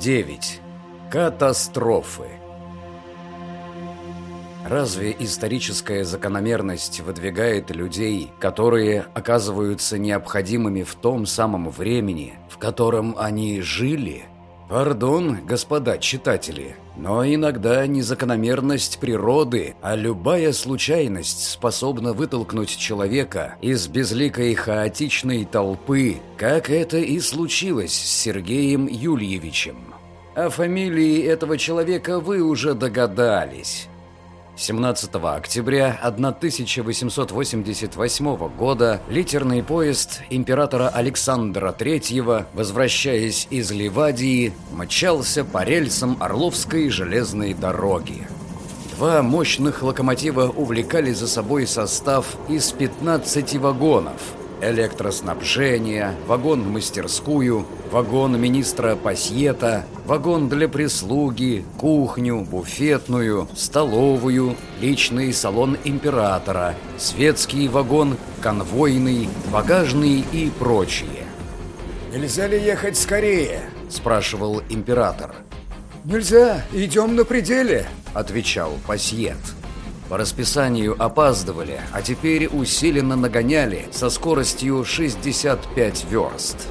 9. Катастрофы. Разве историческая закономерность выдвигает людей, которые оказываются необходимыми в том самом времени, в котором они жили? Пардон, господа читатели, но иногда не закономерность природы, а любая случайность способна вытолкнуть человека из безликой хаотичной толпы, как это и случилось с Сергеем Юльевичем. О фамилии этого человека вы уже догадались. 17 октября 1888 года литерный поезд императора Александра III, возвращаясь из Ливадии, мчался по рельсам Орловской железной дороги. Два мощных локомотива увлекали за собой состав из 15 вагонов – электроснабжение, вагон в мастерскую, вагон министра Пасьета, вагон для прислуги, кухню, буфетную, столовую, личный салон императора, светский вагон, конвойный, багажный и прочие. «Нельзя ли ехать скорее?» – спрашивал император. «Нельзя, идем на пределе», – отвечал Пасьет. По расписанию опаздывали, а теперь усиленно нагоняли со скоростью 65 верст.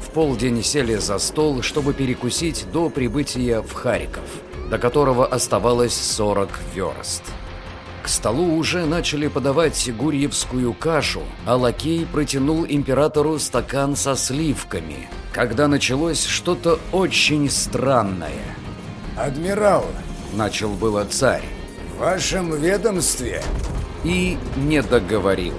В полдень сели за стол, чтобы перекусить до прибытия в Харьков, до которого оставалось 40 верст. К столу уже начали подавать гурьевскую кашу, а лакей протянул императору стакан со сливками, когда началось что-то очень странное. «Адмирал!» – начал было царь. Вашем ведомстве? И не договорил.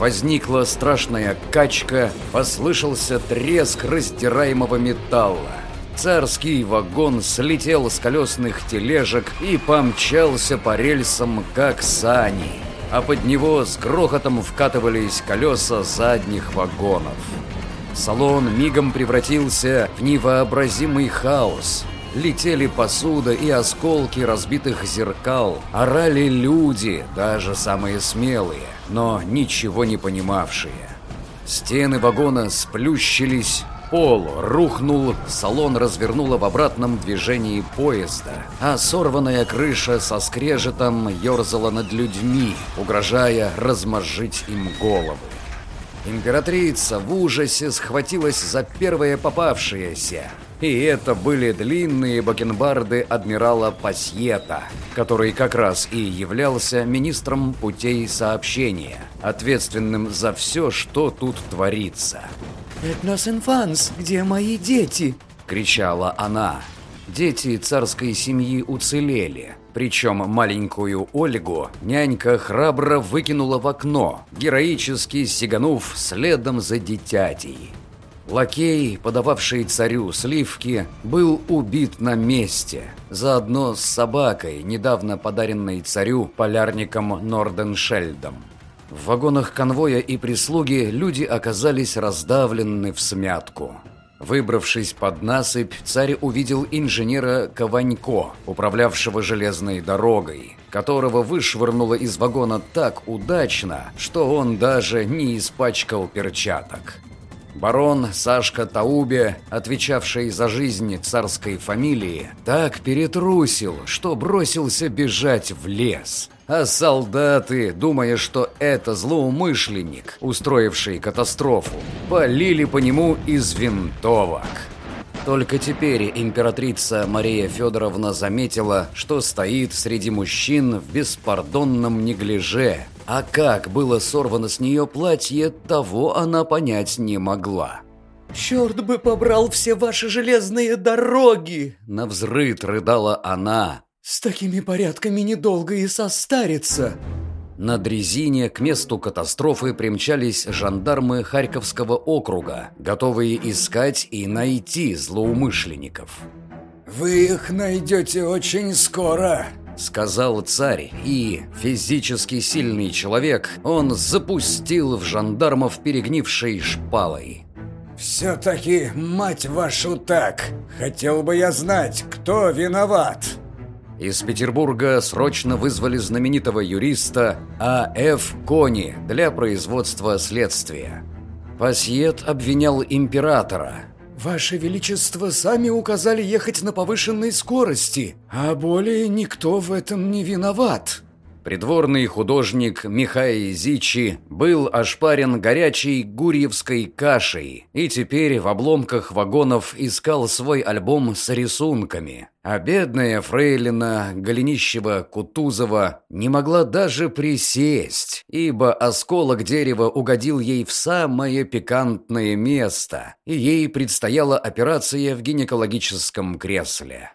Возникла страшная качка, послышался треск раздираемого металла. Царский вагон слетел с колесных тележек и помчался по рельсам, как сани, а под него с грохотом вкатывались колеса задних вагонов. Салон мигом превратился в невообразимый хаос. Летели посуда и осколки разбитых зеркал. Орали люди, даже самые смелые, но ничего не понимавшие. Стены вагона сплющились, пол рухнул, салон развернуло в обратном движении поезда, а сорванная крыша со скрежетом ерзала над людьми, угрожая размозжить им головы. Императрица в ужасе схватилась за первое попавшееся. И это были длинные бакенбарды адмирала Пасьета, который как раз и являлся министром путей сообщения, ответственным за все, что тут творится. «Этнос инфанс, где мои дети?» – кричала она. Дети царской семьи уцелели, причем маленькую Ольгу нянька храбро выкинула в окно, героически сиганув следом за дитятей. Лакей, подававший царю сливки, был убит на месте, заодно с собакой, недавно подаренной царю полярником Норденшельдом. В вагонах конвоя и прислуги люди оказались раздавлены в смятку. Выбравшись под насыпь, царь увидел инженера Кованько, управлявшего железной дорогой, которого вышвырнуло из вагона так удачно, что он даже не испачкал перчаток. Барон Сашка Таубе, отвечавший за жизнь царской фамилии, так перетрусил, что бросился бежать в лес – а солдаты, думая, что это злоумышленник, устроивший катастрофу, полили по нему из винтовок. Только теперь императрица Мария Федоровна заметила, что стоит среди мужчин в беспардонном неглиже, а как было сорвано с нее платье, того она понять не могла. «Черт бы побрал все ваши железные дороги!» Навзрыд рыдала она, с такими порядками недолго и состарится. На дрезине к месту катастрофы примчались жандармы Харьковского округа, готовые искать и найти злоумышленников. «Вы их найдете очень скоро», — сказал царь, и, физически сильный человек, он запустил в жандармов перегнившей шпалой. «Все-таки, мать вашу, так! Хотел бы я знать, кто виноват!» Из Петербурга срочно вызвали знаменитого юриста А.Ф. Кони для производства следствия. Пассиет обвинял императора. Ваше Величество сами указали ехать на повышенной скорости, а более никто в этом не виноват. Придворный художник Михай Зичи был ошпарен горячей гурьевской кашей и теперь в обломках вагонов искал свой альбом с рисунками. А бедная фрейлина Голенищева-Кутузова не могла даже присесть, ибо осколок дерева угодил ей в самое пикантное место, и ей предстояла операция в гинекологическом кресле.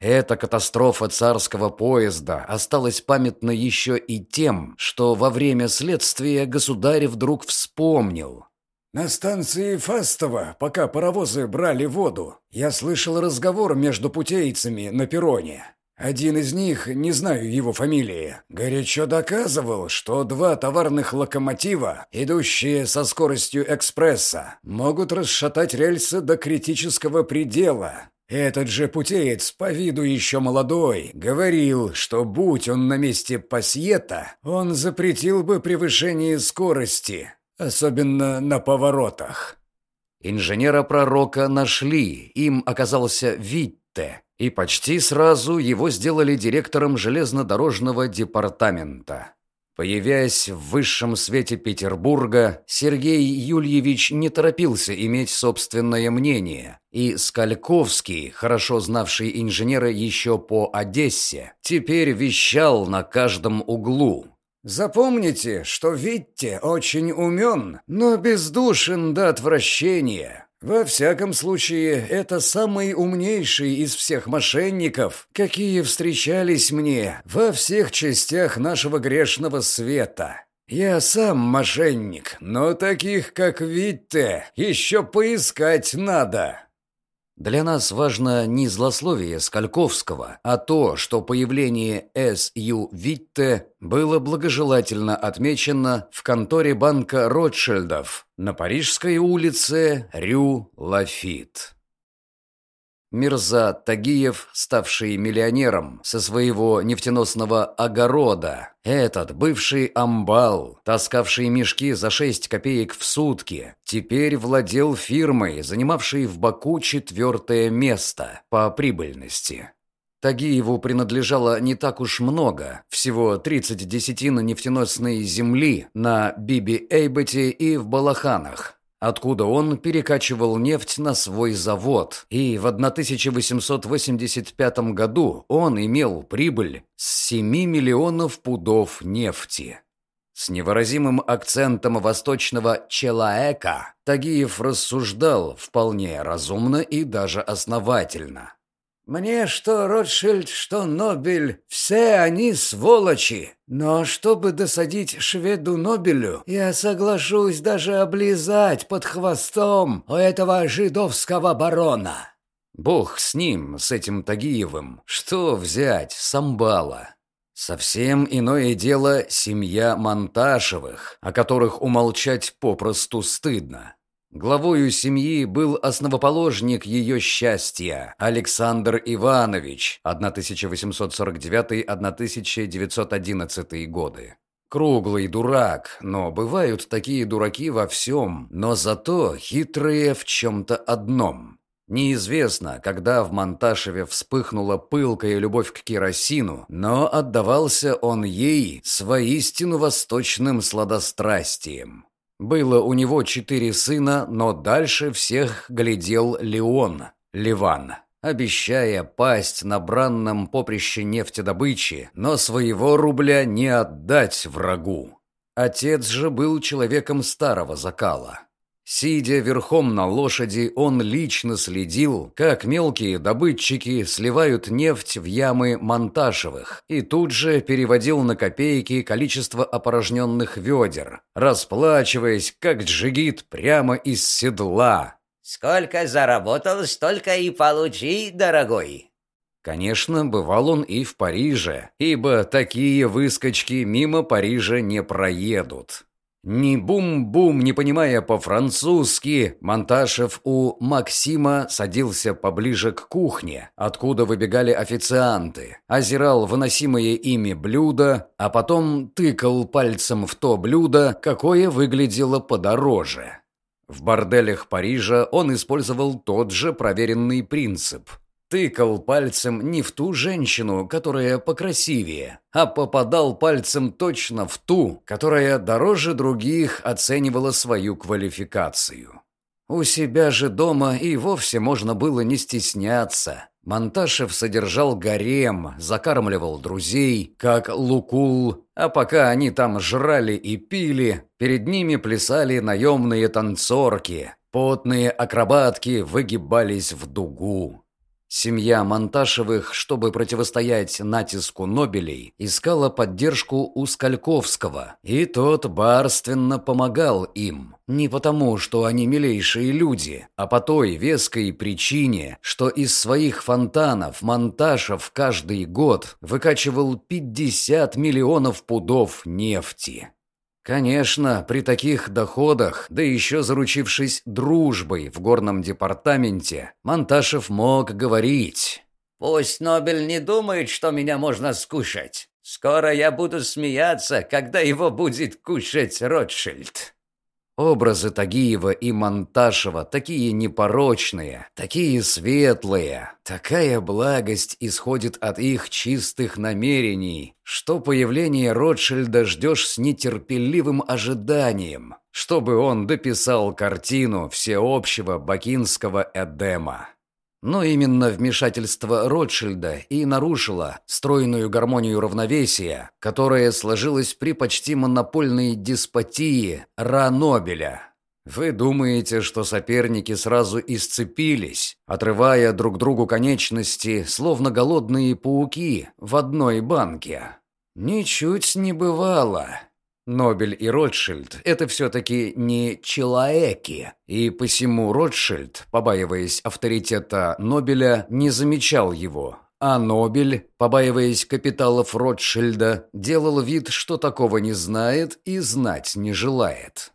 Эта катастрофа царского поезда осталась памятна еще и тем, что во время следствия государь вдруг вспомнил. «На станции Фастово, пока паровозы брали воду, я слышал разговор между путейцами на перроне. Один из них, не знаю его фамилии, горячо доказывал, что два товарных локомотива, идущие со скоростью экспресса, могут расшатать рельсы до критического предела, этот же путеец, по виду еще молодой, говорил, что будь он на месте пассиета, он запретил бы превышение скорости, особенно на поворотах. Инженера-пророка нашли, им оказался Витте, и почти сразу его сделали директором железнодорожного департамента. Появясь в высшем свете Петербурга, Сергей Юльевич не торопился иметь собственное мнение, и Скальковский, хорошо знавший инженера еще по Одессе, теперь вещал на каждом углу. «Запомните, что Витте очень умен, но бездушен до отвращения. Во всяком случае, это самый умнейший из всех мошенников, какие встречались мне во всех частях нашего грешного света. Я сам мошенник, но таких, как Витте, еще поискать надо. Для нас важно не злословие Скальковского, а то, что появление С.Ю. Витте было благожелательно отмечено в конторе банка Ротшильдов на Парижской улице Рю-Лафит. Мирза Тагиев, ставший миллионером со своего нефтеносного огорода, этот бывший амбал, таскавший мешки за 6 копеек в сутки, теперь владел фирмой, занимавшей в Баку четвертое место по прибыльности. Тагиеву принадлежало не так уж много, всего 30 десятин нефтеносной земли на Биби-Эйбете и в Балаханах, откуда он перекачивал нефть на свой завод, и в 1885 году он имел прибыль с 7 миллионов пудов нефти. С невыразимым акцентом восточного «челаэка» Тагиев рассуждал вполне разумно и даже основательно. Мне что Ротшильд, что Нобель, все они сволочи. Но чтобы досадить шведу Нобелю, я соглашусь даже облизать под хвостом у этого жидовского барона. Бог с ним, с этим Тагиевым. Что взять, самбала? Совсем иное дело семья Монташевых, о которых умолчать попросту стыдно. Главою семьи был основоположник ее счастья Александр Иванович 1849-1911 годы. Круглый дурак, но бывают такие дураки во всем, но зато хитрые в чем-то одном. Неизвестно, когда в Монташеве вспыхнула пылкая любовь к керосину, но отдавался он ей с воистину восточным сладострастием. Было у него четыре сына, но дальше всех глядел Леон, Ливан, обещая пасть на бранном поприще нефтедобычи, но своего рубля не отдать врагу. Отец же был человеком старого закала. Сидя верхом на лошади, он лично следил, как мелкие добытчики сливают нефть в ямы Монташевых, и тут же переводил на копейки количество опорожненных ведер, расплачиваясь, как джигит, прямо из седла. «Сколько заработал, столько и получи, дорогой!» Конечно, бывал он и в Париже, ибо такие выскочки мимо Парижа не проедут. Ни бум-бум, не понимая по-французски, Монташев у Максима садился поближе к кухне, откуда выбегали официанты, озирал выносимые ими блюда, а потом тыкал пальцем в то блюдо, какое выглядело подороже. В борделях Парижа он использовал тот же проверенный принцип. Тыкал пальцем не в ту женщину, которая покрасивее, а попадал пальцем точно в ту, которая дороже других оценивала свою квалификацию. У себя же дома и вовсе можно было не стесняться. Монташев содержал гарем, закармливал друзей, как лукул, а пока они там жрали и пили, перед ними плясали наемные танцорки, потные акробатки выгибались в дугу. Семья Монташевых, чтобы противостоять натиску Нобелей, искала поддержку у Скальковского, и тот барственно помогал им. Не потому, что они милейшие люди, а по той веской причине, что из своих фонтанов Монташев каждый год выкачивал 50 миллионов пудов нефти. Конечно, при таких доходах, да еще заручившись дружбой в горном департаменте, Монташев мог говорить. «Пусть Нобель не думает, что меня можно скушать. Скоро я буду смеяться, когда его будет кушать Ротшильд». Образы Тагиева и Монташева такие непорочные, такие светлые, такая благость исходит от их чистых намерений, что появление Ротшильда ждешь с нетерпеливым ожиданием, чтобы он дописал картину всеобщего бакинского Эдема. Но именно вмешательство Ротшильда и нарушило стройную гармонию равновесия, которая сложилась при почти монопольной деспотии Ра Нобеля. Вы думаете, что соперники сразу исцепились, отрывая друг другу конечности, словно голодные пауки в одной банке? Ничуть не бывало. Нобель и Ротшильд – это все-таки не человеки, и посему Ротшильд, побаиваясь авторитета Нобеля, не замечал его, а Нобель, побаиваясь капиталов Ротшильда, делал вид, что такого не знает и знать не желает.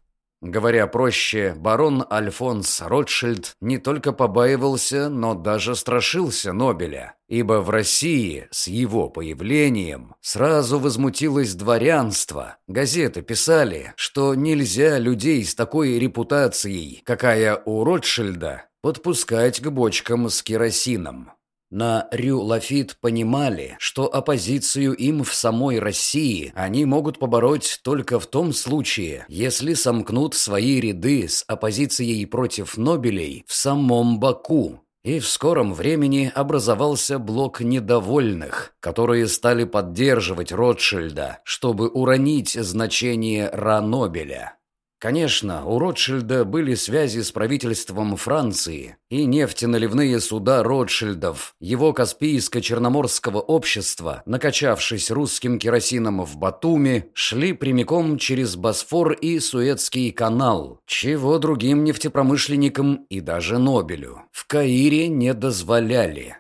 Говоря проще, барон Альфонс Ротшильд не только побаивался, но даже страшился Нобеля, ибо в России с его появлением сразу возмутилось дворянство. Газеты писали, что нельзя людей с такой репутацией, какая у Ротшильда, подпускать к бочкам с керосином. На Рю-Лафит понимали, что оппозицию им в самой России они могут побороть только в том случае, если сомкнут свои ряды с оппозицией против Нобелей в самом Баку. И в скором времени образовался блок недовольных, которые стали поддерживать Ротшильда, чтобы уронить значение Ра Нобеля. Конечно, у Ротшильда были связи с правительством Франции, и нефтеналивные суда Ротшильдов, его Каспийско-Черноморского общества, накачавшись русским керосином в Батуми, шли прямиком через Босфор и Суэцкий канал, чего другим нефтепромышленникам и даже Нобелю в Каире не дозволяли.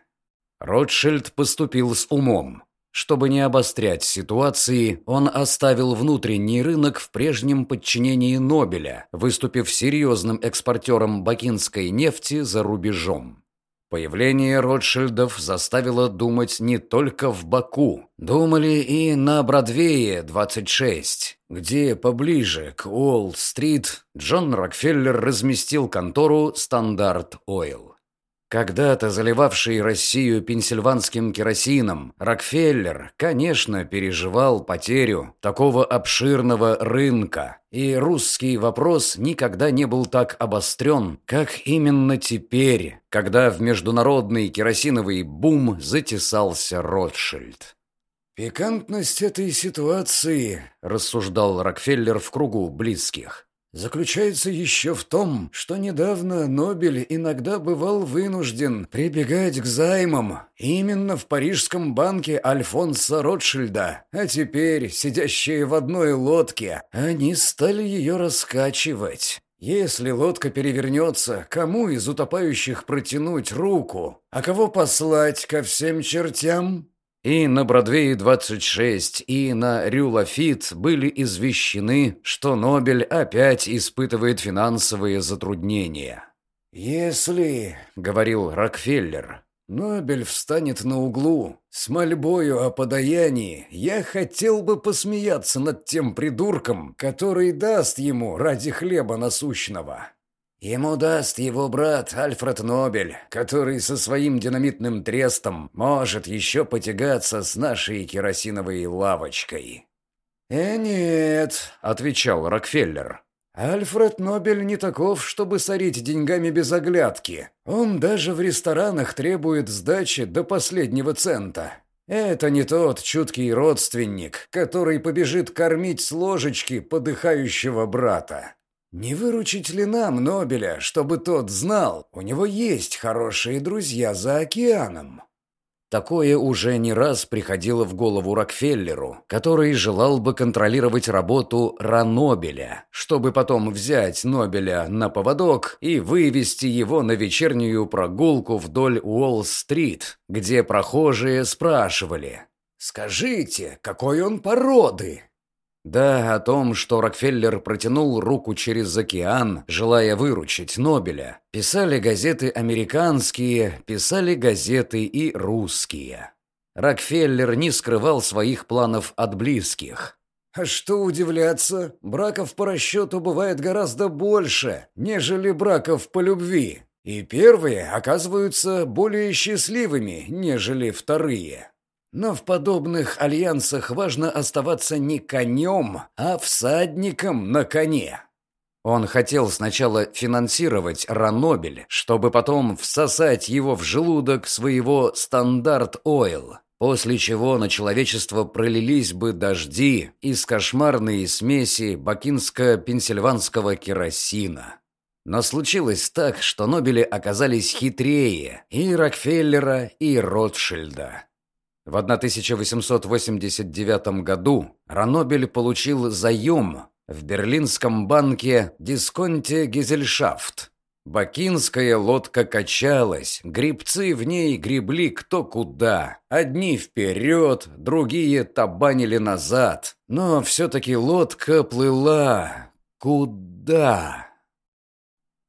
Ротшильд поступил с умом. Чтобы не обострять ситуации, он оставил внутренний рынок в прежнем подчинении Нобеля, выступив серьезным экспортером бакинской нефти за рубежом. Появление Ротшильдов заставило думать не только в Баку. Думали и на Бродвее 26, где поближе к Уолл-стрит Джон Рокфеллер разместил контору «Стандарт Ойл». Когда-то заливавший Россию пенсильванским керосином, Рокфеллер, конечно, переживал потерю такого обширного рынка, и русский вопрос никогда не был так обострен, как именно теперь, когда в международный керосиновый бум затесался Ротшильд. «Пикантность этой ситуации», – рассуждал Рокфеллер в кругу близких, заключается еще в том, что недавно Нобель иногда бывал вынужден прибегать к займам именно в парижском банке Альфонса Ротшильда, а теперь, сидящие в одной лодке, они стали ее раскачивать. Если лодка перевернется, кому из утопающих протянуть руку, а кого послать ко всем чертям? И на Бродвее 26, и на Рю-Лафит были извещены, что Нобель опять испытывает финансовые затруднения. «Если, — говорил Рокфеллер, — Нобель встанет на углу с мольбою о подаянии, я хотел бы посмеяться над тем придурком, который даст ему ради хлеба насущного». Ему даст его брат Альфред Нобель, который со своим динамитным трестом может еще потягаться с нашей керосиновой лавочкой». «Э, нет», — отвечал Рокфеллер. «Альфред Нобель не таков, чтобы сорить деньгами без оглядки. Он даже в ресторанах требует сдачи до последнего цента. Это не тот чуткий родственник, который побежит кормить с ложечки подыхающего брата. Не выручить ли нам Нобеля, чтобы тот знал, у него есть хорошие друзья за океаном? Такое уже не раз приходило в голову Рокфеллеру, который желал бы контролировать работу Ранобеля, чтобы потом взять Нобеля на поводок и вывести его на вечернюю прогулку вдоль Уолл-стрит, где прохожие спрашивали «Скажите, какой он породы?» Да, о том, что Рокфеллер протянул руку через океан, желая выручить Нобеля, писали газеты американские, писали газеты и русские. Рокфеллер не скрывал своих планов от близких. А что удивляться, браков по расчету бывает гораздо больше, нежели браков по любви. И первые оказываются более счастливыми, нежели вторые. Но в подобных альянсах важно оставаться не конем, а всадником на коне. Он хотел сначала финансировать Ранобель, чтобы потом всосать его в желудок своего стандарт-ойл, после чего на человечество пролились бы дожди из кошмарной смеси бакинско-пенсильванского керосина. Но случилось так, что Нобели оказались хитрее и Рокфеллера, и Ротшильда. В 1889 году Ранобель получил заем в берлинском банке «Дисконте Гизельшафт». Бакинская лодка качалась, грибцы в ней гребли кто куда. Одни вперед, другие табанили назад. Но все-таки лодка плыла. Куда?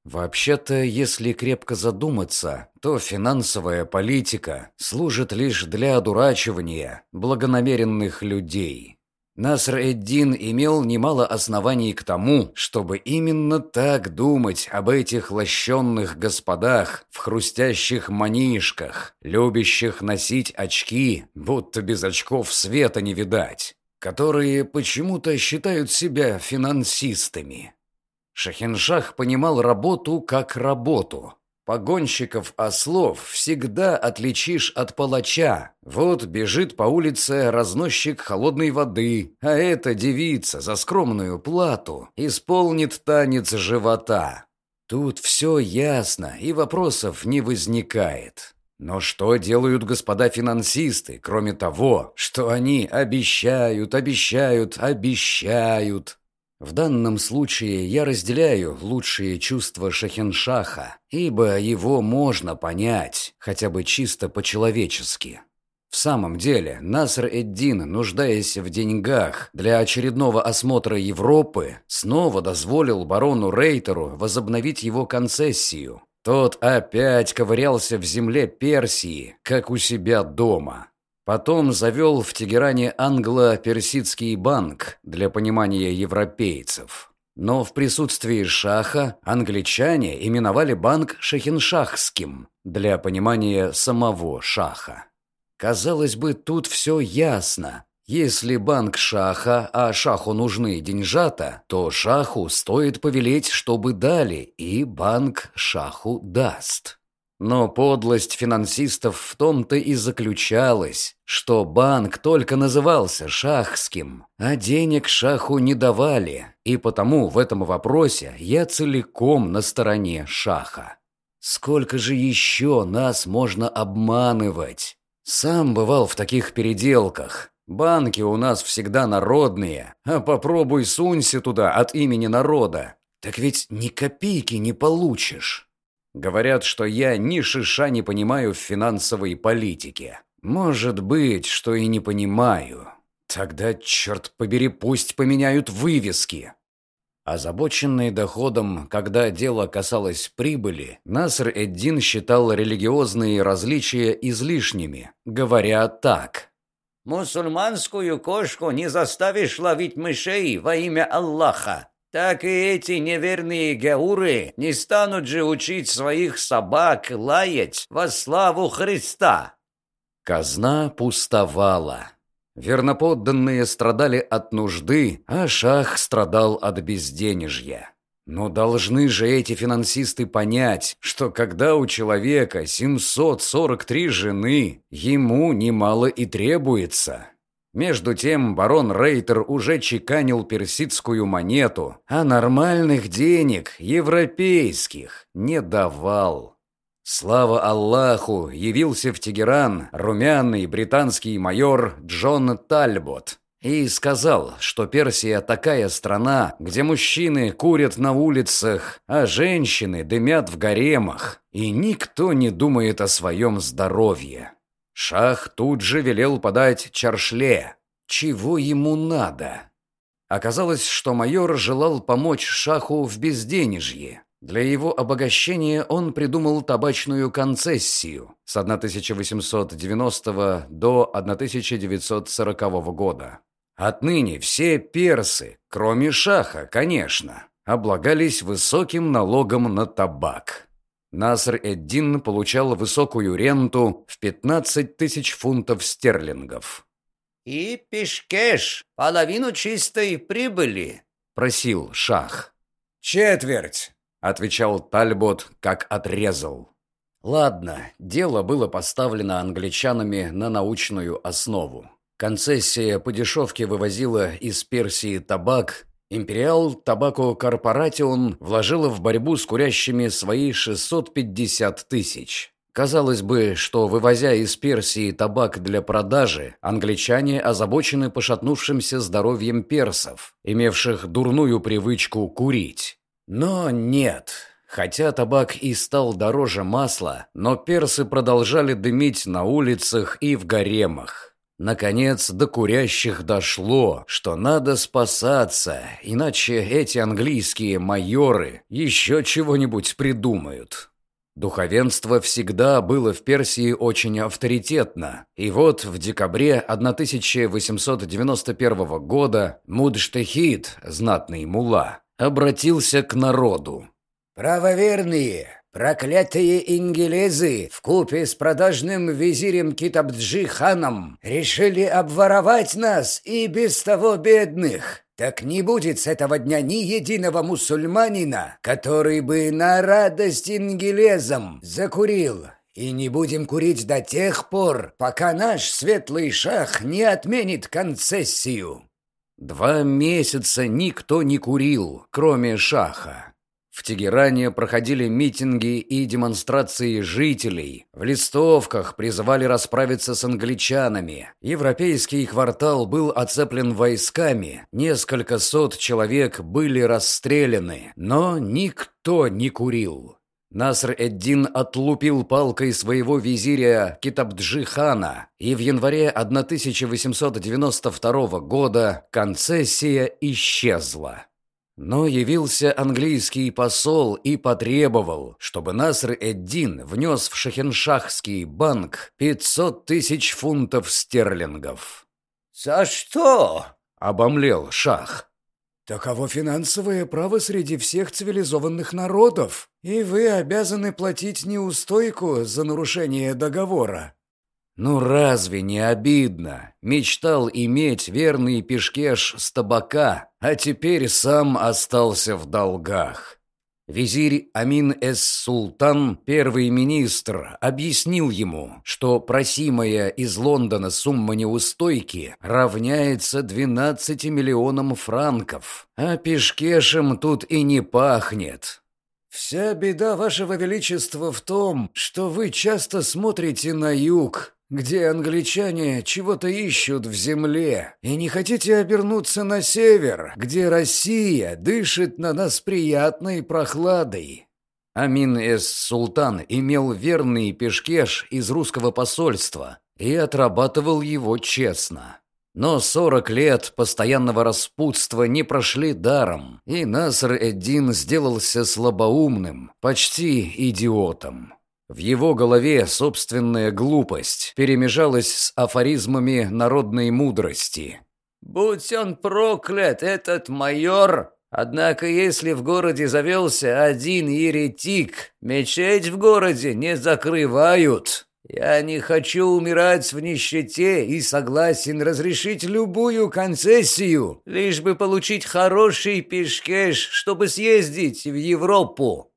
Вообще-то, если крепко задуматься, то финансовая политика служит лишь для одурачивания благонамеренных людей. Наср-эд-Дин имел немало оснований к тому, чтобы именно так думать об этих лощенных господах в хрустящих манишках, любящих носить очки, будто без очков света не видать, которые почему-то считают себя финансистами. Шахиншах понимал работу как работу. Погонщиков ослов всегда отличишь от палача. Вот бежит по улице разносчик холодной воды, а эта девица за скромную плату исполнит танец живота. Тут все ясно, и вопросов не возникает. Но что делают господа финансисты, кроме того, что они обещают, обещают, обещают? В данном случае я разделяю лучшие чувства Шахеншаха, ибо его можно понять, хотя бы чисто по-человечески. В самом деле, Наср-эд-Дин, нуждаясь в деньгах для очередного осмотра Европы, снова дозволил барону Рейтеру возобновить его концессию. Тот опять ковырялся в земле Персии, как у себя дома. Потом завел в Тегеране англо-персидский банк для понимания европейцев. Но в присутствии шаха англичане именовали банк шахиншахским для понимания самого шаха. Казалось бы, тут все ясно. Если банк шаха, а шаху нужны деньжата, то шаху стоит повелеть, чтобы дали, и банк шаху даст. Но подлость финансистов в том-то и заключалась, что банк только назывался шахским, а денег шаху не давали, и потому в этом вопросе я целиком на стороне шаха. Сколько же еще нас можно обманывать? Сам бывал в таких переделках. Банки у нас всегда народные, а попробуй сунься туда от имени народа. Так ведь ни копейки не получишь. Говорят, что я ни шиша не понимаю в финансовой политике. Может быть, что и не понимаю. Тогда, черт побери, пусть поменяют вывески. Озабоченный доходом, когда дело касалось прибыли, Наср Эддин считал религиозные различия излишними, говоря так. «Мусульманскую кошку не заставишь ловить мышей во имя Аллаха. Так и эти неверные гауры не станут же учить своих собак лаять во славу Христа. Казна пустовала. Верноподданные страдали от нужды, а шах страдал от безденежья. Но должны же эти финансисты понять, что когда у человека 743 жены, ему немало и требуется. Между тем барон Рейтер уже чеканил персидскую монету, а нормальных денег, европейских, не давал. Слава Аллаху, явился в Тегеран румяный британский майор Джон Тальбот, и сказал, что Персия такая страна, где мужчины курят на улицах, а женщины дымят в гаремах, и никто не думает о своем здоровье. Шах тут же велел подать чаршле. Чего ему надо? Оказалось, что майор желал помочь Шаху в безденежье. Для его обогащения он придумал табачную концессию с 1890 до 1940 года. Отныне все персы, кроме шаха, конечно, облагались высоким налогом на табак. Наср-эд-Дин получал высокую ренту в 15 тысяч фунтов стерлингов. «И пешкеш, половину чистой прибыли», — просил шах. «Четверть», — отвечал Тальбот, как отрезал. Ладно, дело было поставлено англичанами на научную основу. Концессия по дешевке вывозила из Персии табак. Империал Табако Корпоратион вложила в борьбу с курящими свои 650 тысяч. Казалось бы, что, вывозя из Персии табак для продажи, англичане озабочены пошатнувшимся здоровьем персов, имевших дурную привычку курить. Но нет. Хотя табак и стал дороже масла, но персы продолжали дымить на улицах и в гаремах. Наконец до курящих дошло, что надо спасаться, иначе эти английские майоры еще чего-нибудь придумают. Духовенство всегда было в Персии очень авторитетно, и вот в декабре 1891 года Мудштехид, знатный мула, обратился к народу. «Правоверные, Проклятые ингелезы в купе с продажным визирем Китабджи ханом решили обворовать нас и без того бедных. Так не будет с этого дня ни единого мусульманина, который бы на радость ингелезам закурил. И не будем курить до тех пор, пока наш светлый шах не отменит концессию. Два месяца никто не курил, кроме шаха. В Тегеране проходили митинги и демонстрации жителей. В листовках призывали расправиться с англичанами. Европейский квартал был оцеплен войсками. Несколько сот человек были расстреляны. Но никто не курил. Наср-эд-Дин отлупил палкой своего визиря Китабджи-хана, и в январе 1892 года концессия исчезла. Но явился английский посол и потребовал, чтобы Наср-эд-Дин внес в Шахеншахский банк 500 тысяч фунтов стерлингов. «За что?» — обомлел шах. «Таково финансовое право среди всех цивилизованных народов, и вы обязаны платить неустойку за нарушение договора». Ну разве не обидно? Мечтал иметь верный пешкеш с табака, а теперь сам остался в долгах. Визирь Амин эс-Султан, первый министр, объяснил ему, что просимая из Лондона сумма неустойки равняется 12 миллионам франков, а пешкешем тут и не пахнет. «Вся беда вашего величества в том, что вы часто смотрите на юг, где англичане чего-то ищут в земле, и не хотите обернуться на север, где Россия дышит на нас приятной прохладой. Амин эс-Султан имел верный пешкеш из русского посольства и отрабатывал его честно. Но сорок лет постоянного распутства не прошли даром, и Наср-эд-Дин сделался слабоумным, почти идиотом. В его голове собственная глупость перемежалась с афоризмами народной мудрости. «Будь он проклят, этот майор!» Однако, если в городе завелся один еретик, мечеть в городе не закрывают. Я не хочу умирать в нищете и согласен разрешить любую концессию, лишь бы получить хороший пешкеш, чтобы съездить в Европу.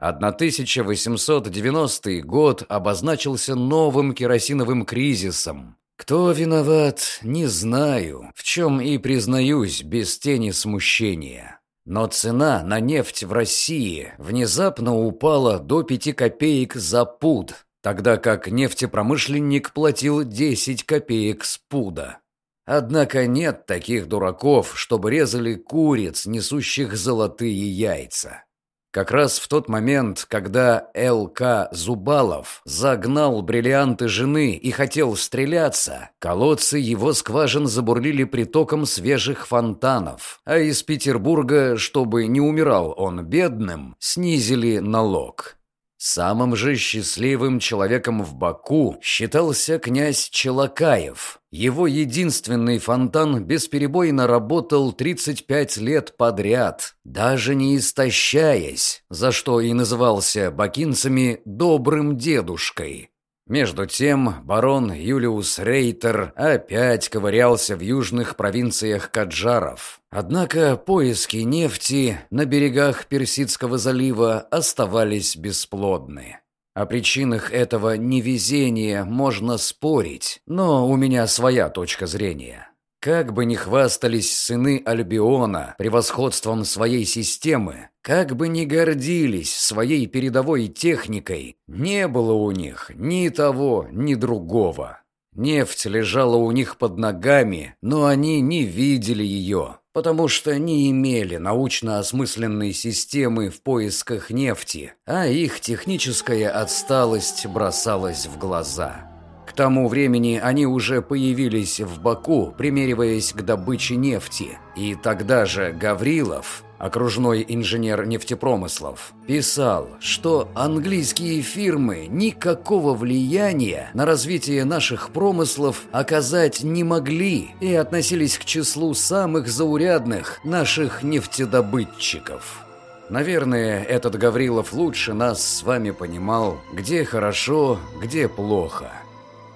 1890 год обозначился новым керосиновым кризисом. Кто виноват, не знаю, в чем и признаюсь без тени смущения. Но цена на нефть в России внезапно упала до 5 копеек за пуд, тогда как нефтепромышленник платил 10 копеек с пуда. Однако нет таких дураков, чтобы резали куриц, несущих золотые яйца. Как раз в тот момент, когда Л.К. Зубалов загнал бриллианты жены и хотел стреляться, колодцы его скважин забурлили притоком свежих фонтанов, а из Петербурга, чтобы не умирал он бедным, снизили налог. Самым же счастливым человеком в Баку считался князь Челакаев. Его единственный фонтан бесперебойно работал 35 лет подряд, даже не истощаясь, за что и назывался бакинцами «добрым дедушкой». Между тем барон Юлиус Рейтер опять ковырялся в южных провинциях Каджаров. Однако поиски нефти на берегах Персидского залива оставались бесплодны. О причинах этого невезения можно спорить, но у меня своя точка зрения. Как бы ни хвастались сыны Альбиона превосходством своей системы, как бы ни гордились своей передовой техникой, не было у них ни того, ни другого. Нефть лежала у них под ногами, но они не видели ее, потому что не имели научно осмысленной системы в поисках нефти, а их техническая отсталость бросалась в глаза. К тому времени они уже появились в Баку, примериваясь к добыче нефти. И тогда же Гаврилов, окружной инженер нефтепромыслов, писал, что английские фирмы никакого влияния на развитие наших промыслов оказать не могли и относились к числу самых заурядных наших нефтедобытчиков. Наверное, этот Гаврилов лучше нас с вами понимал, где хорошо, где плохо.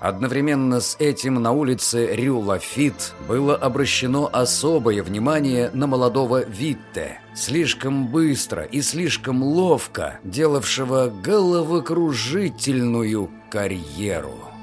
Одновременно с этим на улице Рю-Лафит было обращено особое внимание на молодого Витте, слишком быстро и слишком ловко делавшего головокружительную карьеру.